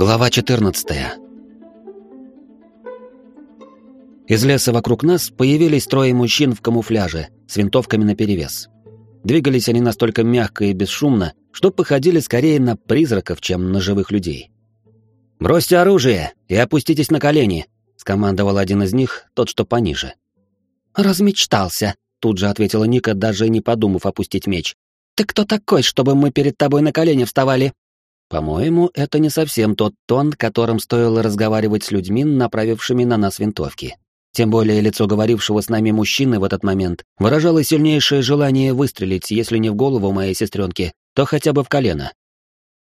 Глава 14. Из леса вокруг нас появились трое мужчин в камуфляже с винтовками наперевес. Двигались они настолько мягко и бесшумно, что походили скорее на призраков, чем на живых людей. «Бросьте оружие и опуститесь на колени», — скомандовал один из них, тот, что пониже. «Размечтался», — тут же ответила Ника, даже не подумав опустить меч. «Ты кто такой, чтобы мы перед тобой на колени вставали?» По-моему, это не совсем тот тон, которым стоило разговаривать с людьми, направившими на нас винтовки. Тем более лицо говорившего с нами мужчины в этот момент выражало сильнейшее желание выстрелить, если не в голову моей сестренки, то хотя бы в колено.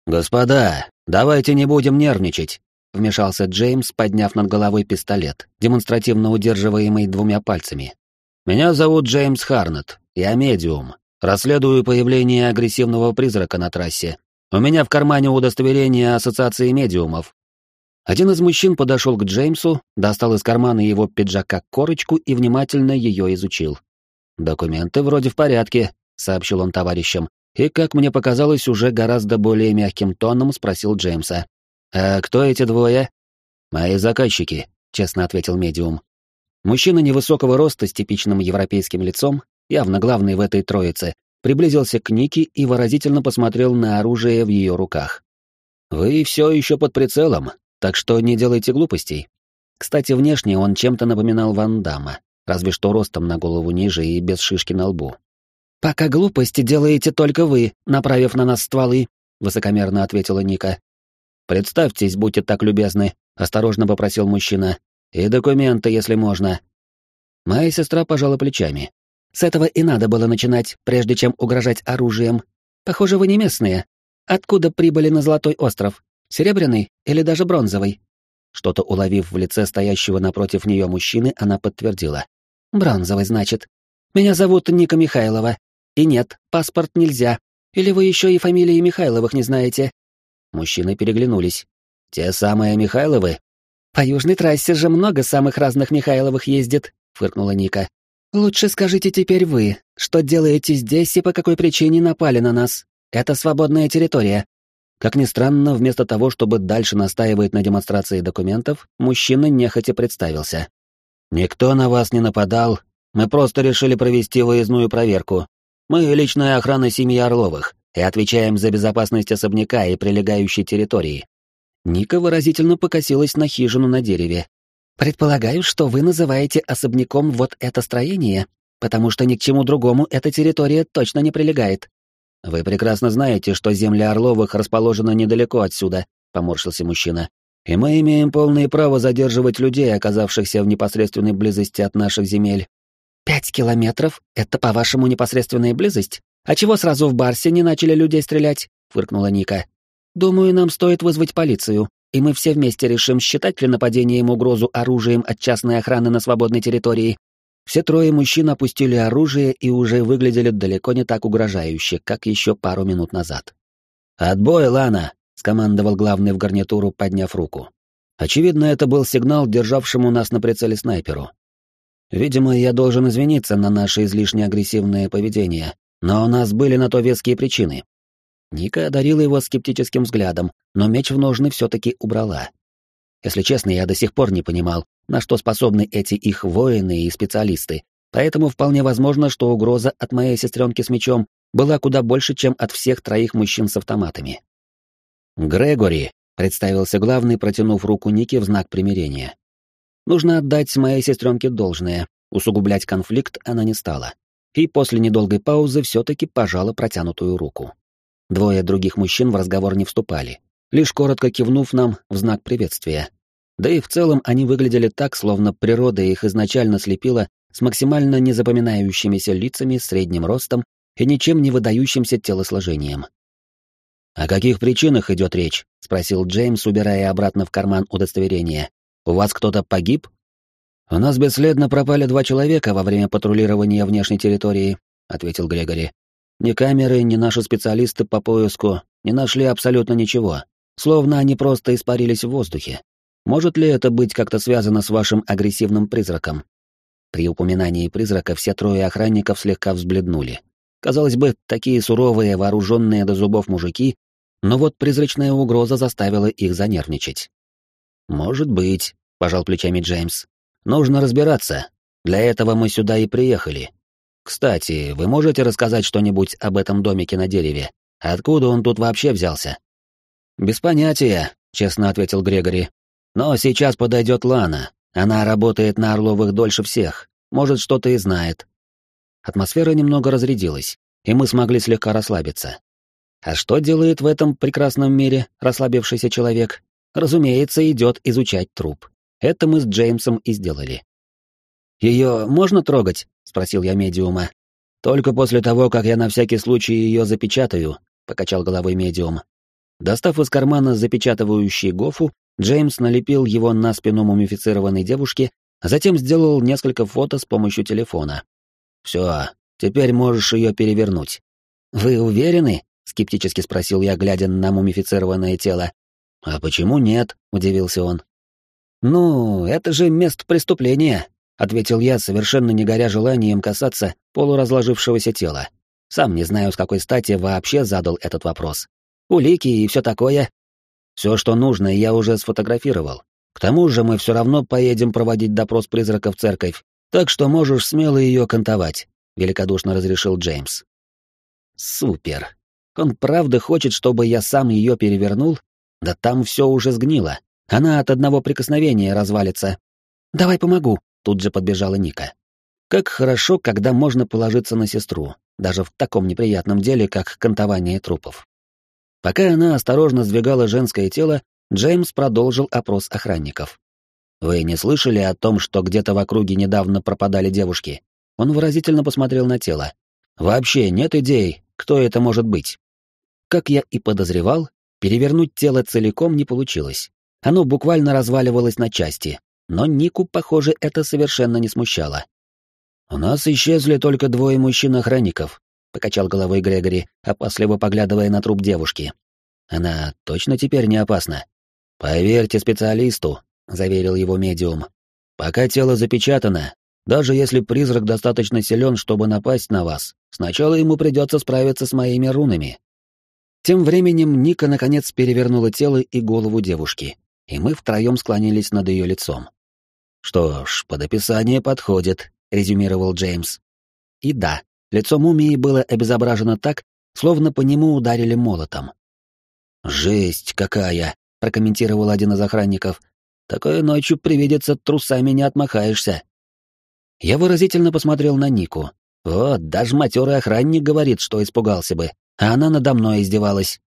«Господа, давайте не будем нервничать», — вмешался Джеймс, подняв над головой пистолет, демонстративно удерживаемый двумя пальцами. «Меня зовут Джеймс Харнет, я медиум. Расследую появление агрессивного призрака на трассе у меня в кармане удостоверение Ассоциации медиумов. Один из мужчин подошел к Джеймсу, достал из кармана его пиджака корочку и внимательно ее изучил. «Документы вроде в порядке», — сообщил он товарищам, и, как мне показалось, уже гораздо более мягким тоном спросил Джеймса. «А кто эти двое?» «Мои заказчики», — честно ответил медиум. Мужчина невысокого роста с типичным европейским лицом, явно главный в этой троице, приблизился к Нике и выразительно посмотрел на оружие в ее руках. «Вы все еще под прицелом, так что не делайте глупостей». Кстати, внешне он чем-то напоминал Ван Дамма, разве что ростом на голову ниже и без шишки на лбу. «Пока глупости делаете только вы, направив на нас стволы», — высокомерно ответила Ника. «Представьтесь, будьте так любезны», — осторожно попросил мужчина. «И документы, если можно». Моя сестра пожала плечами. С этого и надо было начинать, прежде чем угрожать оружием. Похоже, вы не местные. Откуда прибыли на Золотой остров? Серебряный или даже бронзовый?» Что-то уловив в лице стоящего напротив нее мужчины, она подтвердила. «Бронзовый, значит. Меня зовут Ника Михайлова. И нет, паспорт нельзя. Или вы еще и фамилии Михайловых не знаете?» Мужчины переглянулись. «Те самые Михайловы?» «По южной трассе же много самых разных Михайловых ездит», — фыркнула Ника. «Лучше скажите теперь вы, что делаете здесь и по какой причине напали на нас? Это свободная территория». Как ни странно, вместо того, чтобы дальше настаивать на демонстрации документов, мужчина нехотя представился. «Никто на вас не нападал, мы просто решили провести выездную проверку. Мы — личная охрана семьи Орловых и отвечаем за безопасность особняка и прилегающей территории». Ника выразительно покосилась на хижину на дереве, Предполагаю, что вы называете особняком вот это строение, потому что ни к чему другому эта территория точно не прилегает. Вы прекрасно знаете, что земля Орловых расположена недалеко отсюда, поморщился мужчина. И мы имеем полное право задерживать людей, оказавшихся в непосредственной близости от наших земель. Пять километров — это, по-вашему, непосредственная близость? А чего сразу в Барсе не начали людей стрелять? фыркнула Ника. Думаю, нам стоит вызвать полицию и мы все вместе решим, считать ли нападением угрозу оружием от частной охраны на свободной территории. Все трое мужчин опустили оружие и уже выглядели далеко не так угрожающе, как еще пару минут назад. «Отбой, Лана!» — скомандовал главный в гарнитуру, подняв руку. Очевидно, это был сигнал, державшему нас на прицеле снайперу. Видимо, я должен извиниться на наше излишне агрессивное поведение, но у нас были на то веские причины. Ника одарила его скептическим взглядом, но меч в ножны все-таки убрала. Если честно, я до сих пор не понимал, на что способны эти их воины и специалисты, поэтому вполне возможно, что угроза от моей сестренки с мечом была куда больше, чем от всех троих мужчин с автоматами. «Грегори», — представился главный, протянув руку Нике в знак примирения. Нужно отдать моей сестренке должное, усугублять конфликт она не стала. И после недолгой паузы все-таки пожала протянутую руку. Двое других мужчин в разговор не вступали, лишь коротко кивнув нам в знак приветствия. Да и в целом они выглядели так, словно природа их изначально слепила с максимально незапоминающимися лицами, средним ростом и ничем не выдающимся телосложением. «О каких причинах идет речь?» — спросил Джеймс, убирая обратно в карман удостоверение. «У вас кто-то погиб?» «У нас бесследно пропали два человека во время патрулирования внешней территории», — ответил Грегори. Ни камеры, ни наши специалисты по поиску не нашли абсолютно ничего, словно они просто испарились в воздухе. Может ли это быть как-то связано с вашим агрессивным призраком? При упоминании призрака все трое охранников слегка взбледнули. Казалось бы, такие суровые, вооруженные до зубов мужики но вот призрачная угроза заставила их занервничать. «Может быть», — пожал плечами Джеймс. «Нужно разбираться. Для этого мы сюда и приехали. Кстати, вы можете рассказать что-нибудь об этом домике на дереве? Откуда он тут вообще взялся?» «Без понятия», — честно ответил Грегори. «Но сейчас подойдет Лана. Она работает на Орловых дольше всех. Может, что-то и знает». Атмосфера немного разрядилась, и мы смогли слегка расслабиться. А что делает в этом прекрасном мире расслабившийся человек? Разумеется, идет изучать труп. Это мы с Джеймсом и сделали. «Ее можно трогать?» — спросил я медиума. «Только после того, как я на всякий случай ее запечатаю», — покачал головой медиум. Достав из кармана запечатывающий гофу, Джеймс налепил его на спину мумифицированной девушки, а затем сделал несколько фото с помощью телефона. «Все, теперь можешь ее перевернуть». «Вы уверены?» — скептически спросил я, глядя на мумифицированное тело. «А почему нет?» — удивился он. «Ну, это же место преступления», — ответил я, совершенно не горя желанием касаться полуразложившегося тела. Сам не знаю, с какой стати вообще задал этот вопрос улики и все такое. Все, что нужно, я уже сфотографировал. К тому же мы все равно поедем проводить допрос призрака в церковь, так что можешь смело ее кантовать», — великодушно разрешил Джеймс. «Супер. Он правда хочет, чтобы я сам ее перевернул? Да там все уже сгнило. Она от одного прикосновения развалится. Давай помогу», — тут же подбежала Ника. Как хорошо, когда можно положиться на сестру, даже в таком неприятном деле, как кантование трупов. Пока она осторожно сдвигала женское тело, Джеймс продолжил опрос охранников. «Вы не слышали о том, что где-то в округе недавно пропадали девушки?» Он выразительно посмотрел на тело. «Вообще нет идей, кто это может быть?» Как я и подозревал, перевернуть тело целиком не получилось. Оно буквально разваливалось на части, но Нику, похоже, это совершенно не смущало. «У нас исчезли только двое мужчин-охранников», — покачал головой Грегори, опасливо поглядывая на труп девушки. «Она точно теперь не опасна?» «Поверьте специалисту», — заверил его медиум. «Пока тело запечатано, даже если призрак достаточно силен, чтобы напасть на вас, сначала ему придется справиться с моими рунами». Тем временем Ника наконец перевернула тело и голову девушки, и мы втроем склонились над ее лицом. «Что ж, под описание подходит», — резюмировал Джеймс. И да, Лицо мумии было обезображено так, словно по нему ударили молотом. «Жесть какая!» — прокомментировал один из охранников. «Такое ночью привидится, трусами не отмахаешься». Я выразительно посмотрел на Нику. Вот, даже матерый охранник говорит, что испугался бы, а она надо мной издевалась.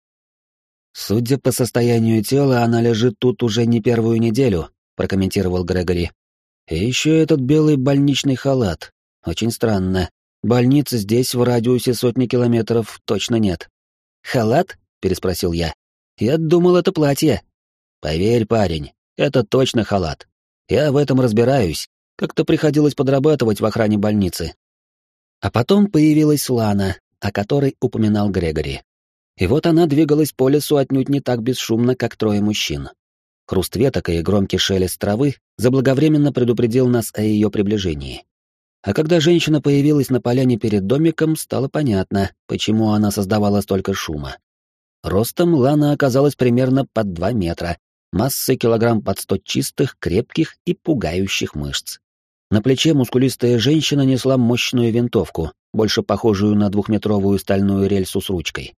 «Судя по состоянию тела, она лежит тут уже не первую неделю», — прокомментировал Грегори. «И еще этот белый больничный халат. Очень странно. Больницы здесь в радиусе сотни километров точно нет. Халат? переспросил я. Я думал, это платье. Поверь, парень, это точно халат. Я в этом разбираюсь. Как-то приходилось подрабатывать в охране больницы. А потом появилась Лана, о которой упоминал Грегори. И вот она двигалась по лесу отнюдь не так бесшумно, как трое мужчин. Хруст веток и громкий шелест травы заблаговременно предупредил нас о ее приближении. А когда женщина появилась на поляне перед домиком, стало понятно, почему она создавала столько шума. Ростом Лана оказалась примерно под два метра, массой килограмм под сто чистых, крепких и пугающих мышц. На плече мускулистая женщина несла мощную винтовку, больше похожую на двухметровую стальную рельсу с ручкой.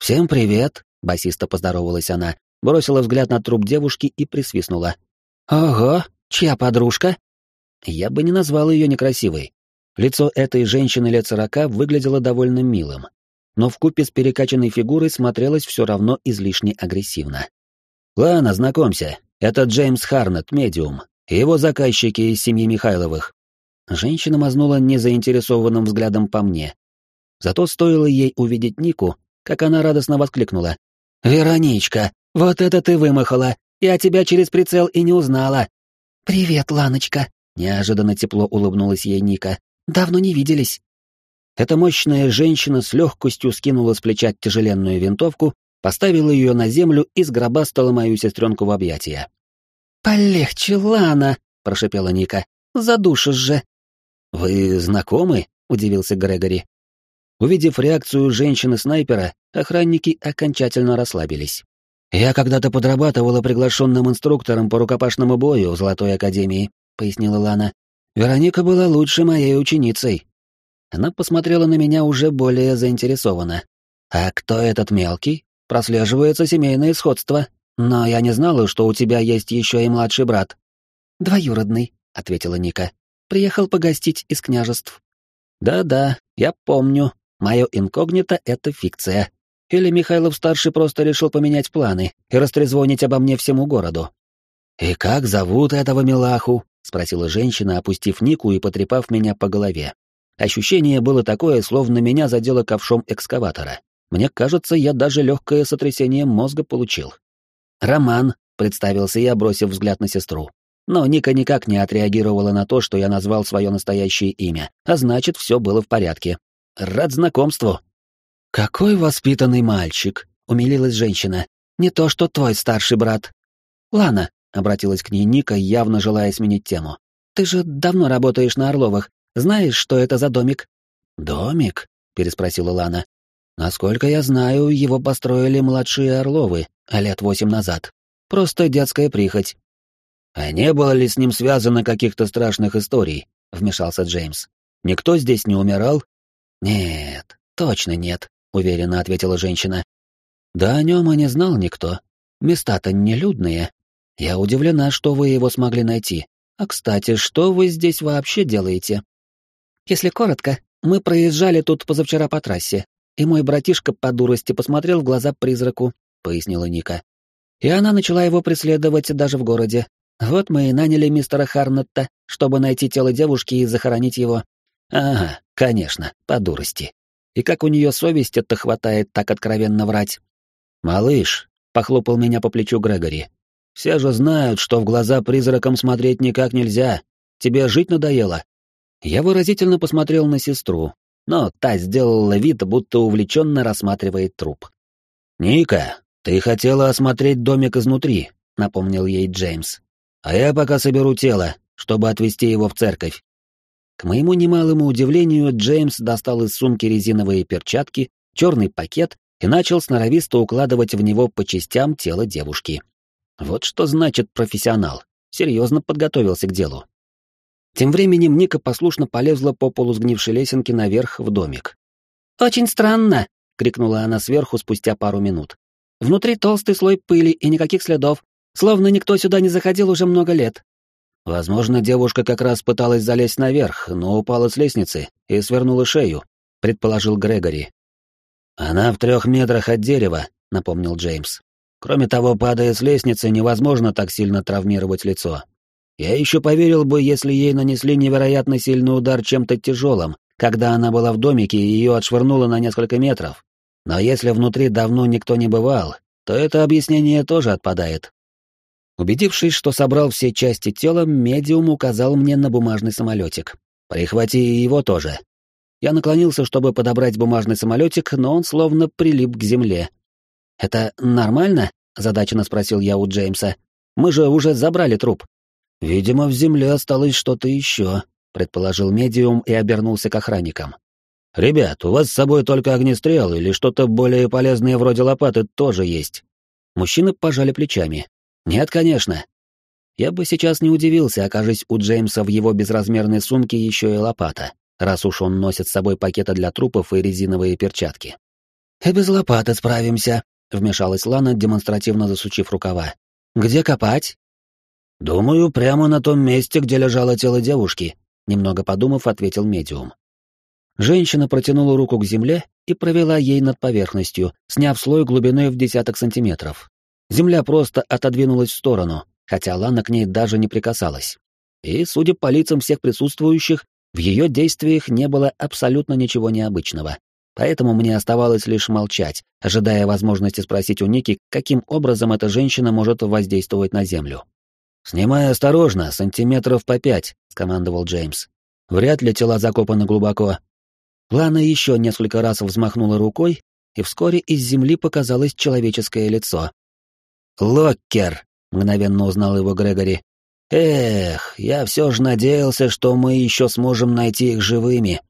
«Всем привет!» — басисто поздоровалась она, бросила взгляд на труп девушки и присвистнула. «Ого, чья подружка?» Я бы не назвал ее некрасивой. Лицо этой женщины лет сорока выглядело довольно милым, но в купе с перекачанной фигурой смотрелось все равно излишне агрессивно. «Ладно, знакомься, это Джеймс Харнет, медиум, и его заказчики из семьи Михайловых». Женщина мазнула незаинтересованным взглядом по мне. Зато стоило ей увидеть Нику, как она радостно воскликнула. «Вероничка, вот это ты вымахала! Я тебя через прицел и не узнала!» «Привет, Ланочка!» Неожиданно тепло улыбнулась ей Ника. «Давно не виделись». Эта мощная женщина с легкостью скинула с плеча тяжеленную винтовку, поставила ее на землю и сгробастала мою сестренку в объятия. «Полегче, Лана!» — прошепела Ника. «Задушишь же!» «Вы знакомы?» — удивился Грегори. Увидев реакцию женщины-снайпера, охранники окончательно расслабились. «Я когда-то подрабатывала приглашенным инструктором по рукопашному бою в Золотой Академии», — пояснила Лана. «Вероника была лучшей моей ученицей». Она посмотрела на меня уже более заинтересованно. «А кто этот мелкий? Прослеживается семейное сходство. Но я не знала, что у тебя есть еще и младший брат». «Двоюродный», — ответила Ника. «Приехал погостить из княжеств». «Да-да, я помню. Мое инкогнито — это фикция. Или Михайлов-старший просто решил поменять планы и растрезвонить обо мне всему городу?» «И как зовут этого милаху?» — спросила женщина, опустив Нику и потрепав меня по голове. Ощущение было такое, словно меня задело ковшом экскаватора. Мне кажется, я даже легкое сотрясение мозга получил. «Роман», — представился я, бросив взгляд на сестру. Но Ника никак не отреагировала на то, что я назвал свое настоящее имя, а значит, все было в порядке. Рад знакомству. «Какой воспитанный мальчик», — умилилась женщина. «Не то, что твой старший брат». «Лана», — обратилась к ней Ника, явно желая сменить тему. «Ты же давно работаешь на Орловых. Знаешь, что это за домик?» «Домик?» — переспросила Лана. «Насколько я знаю, его построили младшие Орловы, лет восемь назад. Просто детская прихоть». «А не было ли с ним связано каких-то страшных историй?» — вмешался Джеймс. «Никто здесь не умирал?» «Нет, точно нет», — уверенно ответила женщина. «Да о нем и не знал никто. Места-то нелюдные. Я удивлена, что вы его смогли найти. А, кстати, что вы здесь вообще делаете?» Если коротко, мы проезжали тут позавчера по трассе, и мой братишка по дурости посмотрел в глаза призраку, пояснила Ника. И она начала его преследовать даже в городе. Вот мы и наняли мистера Харнетта, чтобы найти тело девушки и захоронить его. Ага, конечно, по дурости. И как у нее совести-то хватает так откровенно врать? Малыш, похлопал меня по плечу Грегори. Все же знают, что в глаза призракам смотреть никак нельзя. Тебе жить надоело? Я выразительно посмотрел на сестру, но та сделала вид, будто увлеченно рассматривает труп. «Ника, ты хотела осмотреть домик изнутри», — напомнил ей Джеймс. «А я пока соберу тело, чтобы отвезти его в церковь». К моему немалому удивлению, Джеймс достал из сумки резиновые перчатки, черный пакет и начал сноровисто укладывать в него по частям тело девушки. Вот что значит профессионал. Серьезно подготовился к делу. Тем временем Ника послушно полезла по полу сгнившей лесенке наверх в домик. «Очень странно!» — крикнула она сверху спустя пару минут. «Внутри толстый слой пыли и никаких следов, словно никто сюда не заходил уже много лет». «Возможно, девушка как раз пыталась залезть наверх, но упала с лестницы и свернула шею», — предположил Грегори. «Она в трех метрах от дерева», — напомнил Джеймс. «Кроме того, падая с лестницы, невозможно так сильно травмировать лицо. Я еще поверил бы, если ей нанесли невероятно сильный удар чем-то тяжелым, когда она была в домике и ее отшвырнуло на несколько метров. Но если внутри давно никто не бывал, то это объяснение тоже отпадает. Убедившись, что собрал все части тела, медиум указал мне на бумажный самолетик. «Прихвати его тоже». Я наклонился, чтобы подобрать бумажный самолетик, но он словно прилип к земле. «Это нормально?» — задаченно спросил я у Джеймса. «Мы же уже забрали труп». «Видимо, в земле осталось что-то еще», — предположил медиум и обернулся к охранникам. «Ребят, у вас с собой только огнестрел или что-то более полезное вроде лопаты тоже есть?» Мужчины пожали плечами. «Нет, конечно». Я бы сейчас не удивился, окажись у Джеймса в его безразмерной сумке еще и лопата, раз уж он носит с собой пакеты для трупов и резиновые перчатки. «И без лопаты справимся», — вмешалась Лана, демонстративно засучив рукава. «Где копать?» «Думаю, прямо на том месте, где лежало тело девушки», — немного подумав, ответил медиум. Женщина протянула руку к земле и провела ей над поверхностью, сняв слой глубиной в десяток сантиметров. Земля просто отодвинулась в сторону, хотя Лана к ней даже не прикасалась. И, судя по лицам всех присутствующих, в ее действиях не было абсолютно ничего необычного. Поэтому мне оставалось лишь молчать, ожидая возможности спросить у Ники, каким образом эта женщина может воздействовать на Землю. «Снимай осторожно, сантиметров по пять», — скомандовал Джеймс. «Вряд ли тела закопаны глубоко». Лана еще несколько раз взмахнула рукой, и вскоре из земли показалось человеческое лицо. «Локкер», — мгновенно узнал его Грегори. «Эх, я все же надеялся, что мы еще сможем найти их живыми».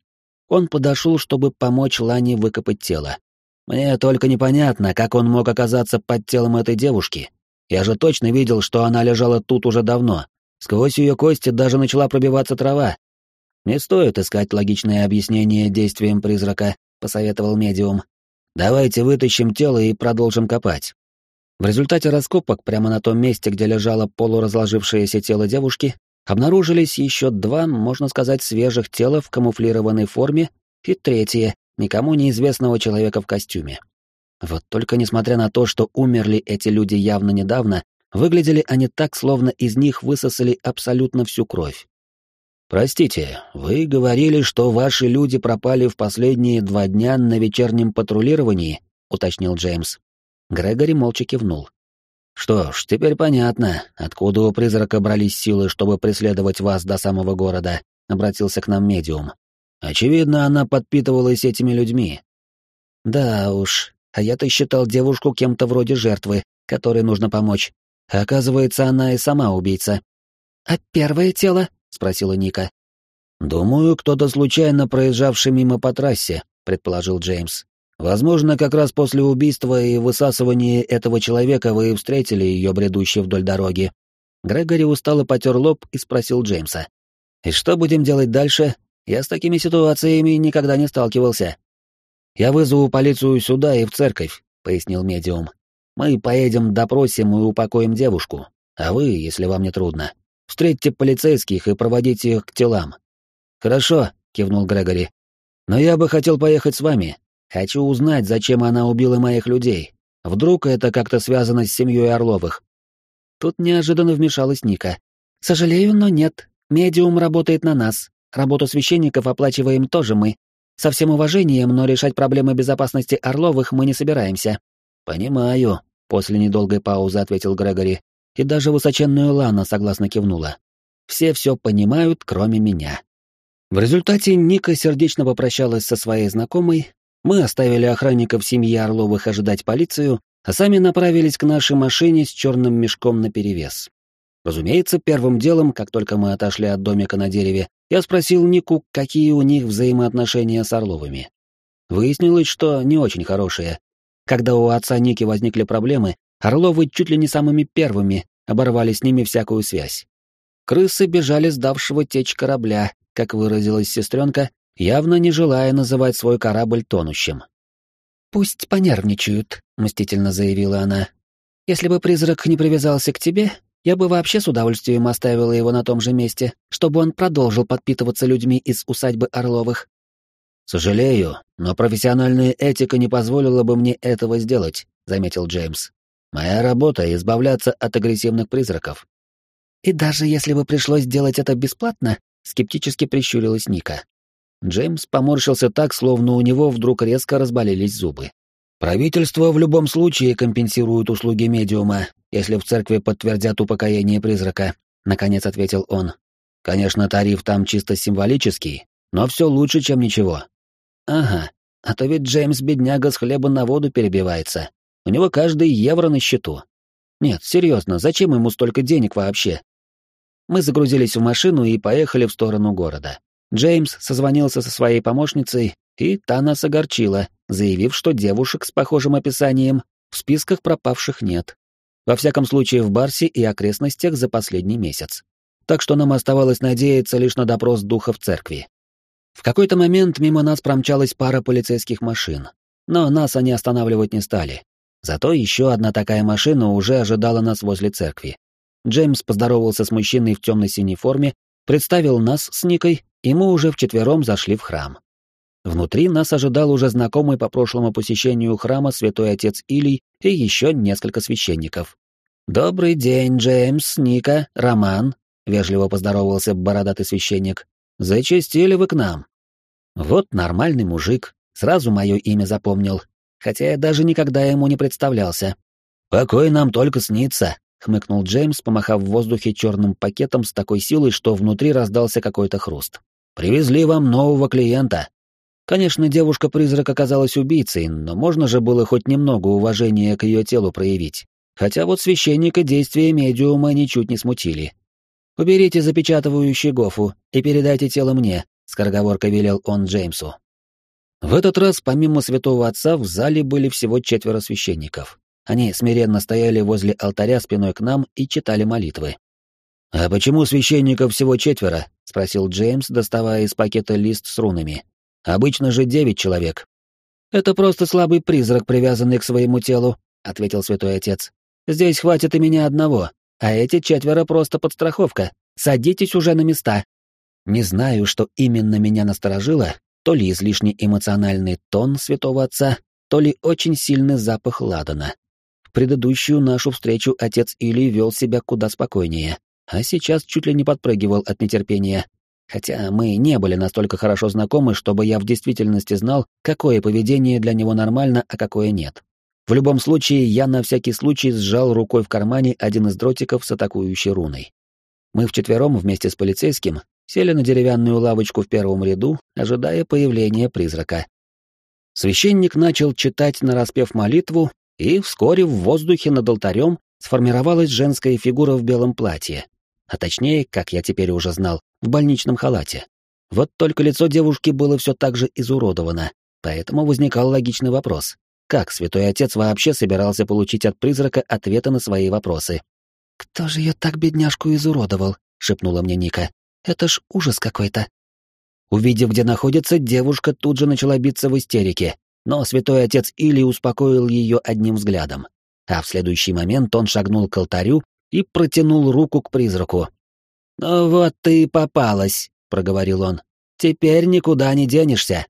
Он подошел, чтобы помочь Лане выкопать тело. Мне только непонятно, как он мог оказаться под телом этой девушки. Я же точно видел, что она лежала тут уже давно. Сквозь ее кости даже начала пробиваться трава. Не стоит искать логичное объяснение действиям призрака, посоветовал медиум. Давайте вытащим тело и продолжим копать. В результате раскопок прямо на том месте, где лежало полуразложившееся тело девушки, обнаружились еще два, можно сказать, свежих тела в камуфлированной форме и третье, никому неизвестного человека в костюме. Вот только несмотря на то, что умерли эти люди явно недавно, выглядели они так, словно из них высосали абсолютно всю кровь. «Простите, вы говорили, что ваши люди пропали в последние два дня на вечернем патрулировании?» — уточнил Джеймс. Грегори молча кивнул. «Что ж, теперь понятно, откуда у призрака брались силы, чтобы преследовать вас до самого города», — обратился к нам медиум. «Очевидно, она подпитывалась этими людьми». «Да уж, а я-то считал девушку кем-то вроде жертвы, которой нужно помочь. Оказывается, она и сама убийца». «А первое тело?» — спросила Ника. «Думаю, кто-то случайно проезжавший мимо по трассе», — предположил Джеймс. «Возможно, как раз после убийства и высасывания этого человека вы встретили ее бредущей вдоль дороги». Грегори устало потер лоб и спросил Джеймса. «И что будем делать дальше? Я с такими ситуациями никогда не сталкивался». «Я вызову полицию сюда и в церковь», — пояснил медиум. «Мы поедем, допросим и упокоим девушку, а вы, если вам не трудно, встретьте полицейских и проводите их к телам». «Хорошо», — кивнул Грегори. «Но я бы хотел поехать с вами. Хочу узнать, зачем она убила моих людей. Вдруг это как-то связано с семьей Орловых». Тут неожиданно вмешалась Ника. «Сожалею, но нет. Медиум работает на нас. Работу священников оплачиваем тоже мы. Со всем уважением, но решать проблемы безопасности Орловых мы не собираемся. Понимаю, после недолгой паузы ответил Грегори, и даже высоченную Лана согласно кивнула. Все все понимают, кроме меня. В результате Ника сердечно попрощалась со своей знакомой, мы оставили охранников семьи Орловых ожидать полицию, а сами направились к нашей машине с черным мешком наперевес. Разумеется, первым делом, как только мы отошли от домика на дереве, я спросил Нику, какие у них взаимоотношения с Орловыми. Выяснилось, что не очень хорошие. Когда у отца Ники возникли проблемы, Орловы чуть ли не самыми первыми оборвали с ними всякую связь. Крысы бежали сдавшего течь корабля, как выразилась сестренка, явно не желая называть свой корабль тонущим. «Пусть понервничают», — мстительно заявила она. «Если бы призрак не привязался к тебе, я бы вообще с удовольствием оставила его на том же месте, чтобы он продолжил подпитываться людьми из усадьбы Орловых. Сожалею, но профессиональная этика не позволила бы мне этого сделать, заметил Джеймс. Моя работа — избавляться от агрессивных призраков. И даже если бы пришлось делать это бесплатно, скептически прищурилась Ника. Джеймс поморщился так, словно у него вдруг резко разболелись зубы. Правительство в любом случае компенсирует услуги медиума, если в церкви подтвердят упокоение призрака, наконец ответил он. Конечно, тариф там чисто символический, но все лучше, чем ничего. Ага, а то ведь Джеймс бедняга с хлеба на воду перебивается. У него каждый евро на счету. Нет, серьезно, зачем ему столько денег вообще? Мы загрузились в машину и поехали в сторону города. Джеймс созвонился со своей помощницей, и та нас огорчила, заявив, что девушек с похожим описанием в списках пропавших нет. Во всяком случае, в Барсе и окрестностях за последний месяц. Так что нам оставалось надеяться лишь на допрос духа в церкви. В какой-то момент мимо нас промчалась пара полицейских машин, но нас они останавливать не стали. Зато еще одна такая машина уже ожидала нас возле церкви. Джеймс поздоровался с мужчиной в темно-синей форме, представил нас с Никой, и мы уже вчетвером зашли в храм. Внутри нас ожидал уже знакомый по прошлому посещению храма святой отец Илий и еще несколько священников. «Добрый день, Джеймс, Ника, Роман», — вежливо поздоровался бородатый священник. «Зачастили вы к нам». Вот нормальный мужик, сразу мое имя запомнил, хотя я даже никогда ему не представлялся. «Покой нам только снится», — хмыкнул Джеймс, помахав в воздухе черным пакетом с такой силой, что внутри раздался какой-то хруст. «Привезли вам нового клиента». Конечно, девушка-призрак оказалась убийцей, но можно же было хоть немного уважения к ее телу проявить. Хотя вот священника действия медиума ничуть не смутили. «Уберите запечатывающий гофу и передайте тело мне», — скороговорка велел он Джеймсу. В этот раз, помимо святого отца, в зале были всего четверо священников. Они смиренно стояли возле алтаря спиной к нам и читали молитвы. «А почему священников всего четверо?» — спросил Джеймс, доставая из пакета лист с рунами. «Обычно же девять человек». «Это просто слабый призрак, привязанный к своему телу», — ответил святой отец. «Здесь хватит и меня одного, а эти четверо просто подстраховка. Садитесь уже на места». Не знаю, что именно меня насторожило, то ли излишне эмоциональный тон святого отца, то ли очень сильный запах ладана. Предыдущую нашу встречу отец Или вел себя куда спокойнее, а сейчас чуть ли не подпрыгивал от нетерпения. Хотя мы не были настолько хорошо знакомы, чтобы я в действительности знал, какое поведение для него нормально, а какое нет. В любом случае, я на всякий случай сжал рукой в кармане один из дротиков с атакующей руной. Мы вчетвером вместе с полицейским сели на деревянную лавочку в первом ряду, ожидая появления призрака. Священник начал читать нараспев молитву, и вскоре в воздухе над алтарем сформировалась женская фигура в белом платье, а точнее, как я теперь уже знал, в больничном халате. Вот только лицо девушки было все так же изуродовано, поэтому возникал логичный вопрос. Как святой отец вообще собирался получить от призрака ответы на свои вопросы? «Кто же ее так, бедняжку, изуродовал?» — шепнула мне Ника. Это ж ужас какой-то. Увидев, где находится, девушка тут же начала биться в истерике, но святой отец Или успокоил ее одним взглядом. А в следующий момент он шагнул к алтарю и протянул руку к призраку. «Ну вот ты и попалась», — проговорил он. «Теперь никуда не денешься».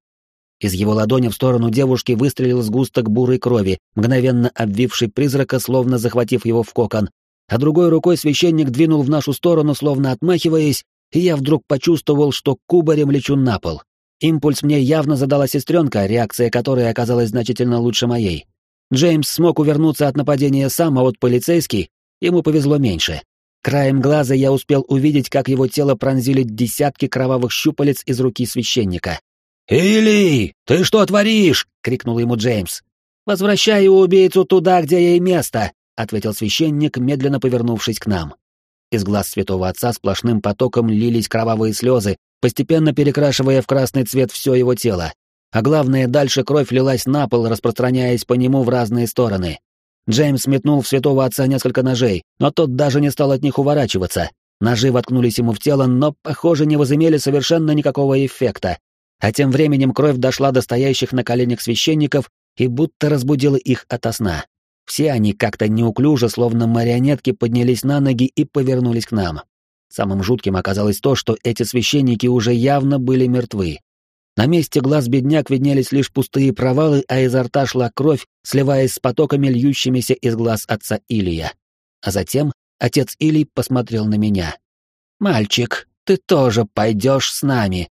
Из его ладони в сторону девушки выстрелил сгусток бурой крови, мгновенно обвивший призрака, словно захватив его в кокон, а другой рукой священник двинул в нашу сторону, словно отмахиваясь, и я вдруг почувствовал, что кубарем лечу на пол. Импульс мне явно задала сестренка, реакция которой оказалась значительно лучше моей. Джеймс смог увернуться от нападения сам, а вот полицейский, ему повезло меньше. Краем глаза я успел увидеть, как его тело пронзили десятки кровавых щупалец из руки священника. «Или, ты что творишь?» — крикнул ему Джеймс. «Возвращай убийцу туда, где ей место», — ответил священник, медленно повернувшись к нам. Из глаз святого отца сплошным потоком лились кровавые слезы, постепенно перекрашивая в красный цвет все его тело. А главное, дальше кровь лилась на пол, распространяясь по нему в разные стороны. Джеймс метнул в святого отца несколько ножей, но тот даже не стал от них уворачиваться. Ножи воткнулись ему в тело, но, похоже, не возымели совершенно никакого эффекта. А тем временем кровь дошла до стоящих на коленях священников и будто разбудила их ото сна. Все они как-то неуклюже, словно марионетки, поднялись на ноги и повернулись к нам. Самым жутким оказалось то, что эти священники уже явно были мертвы. На месте глаз бедняк виднелись лишь пустые провалы, а изо рта шла кровь, сливаясь с потоками льющимися из глаз отца Илия. А затем отец Илий посмотрел на меня. «Мальчик, ты тоже пойдешь с нами»,